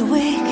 wide awake.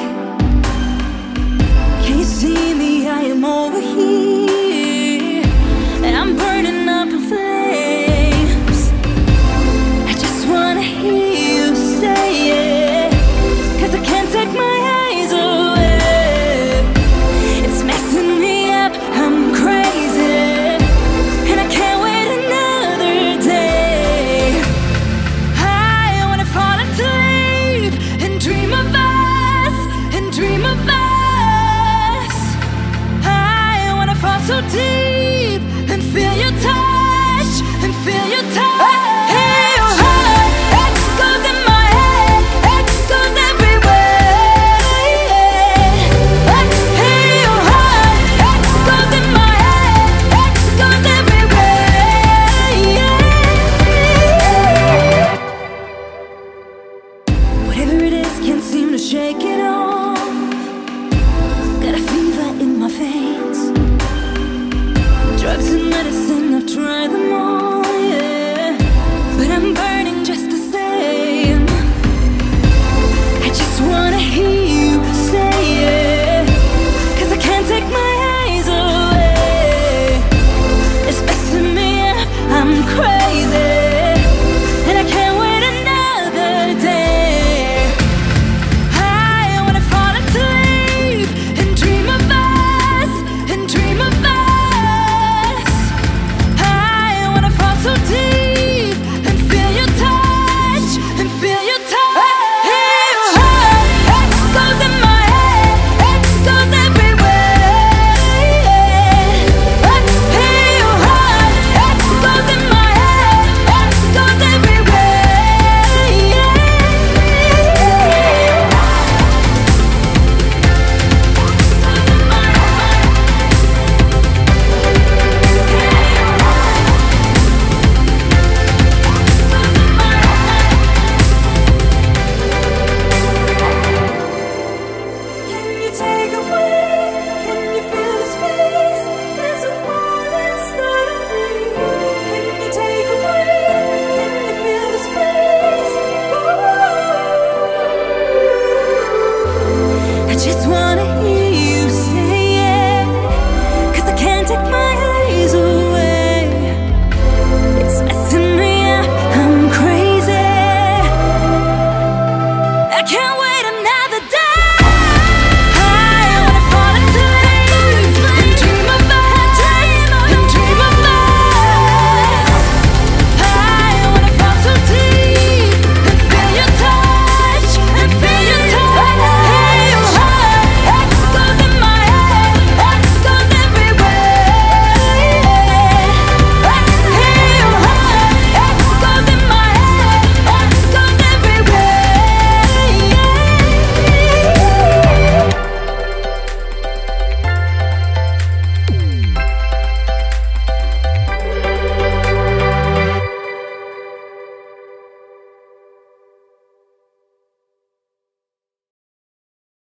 Whatever it is, can't seem to shake it off.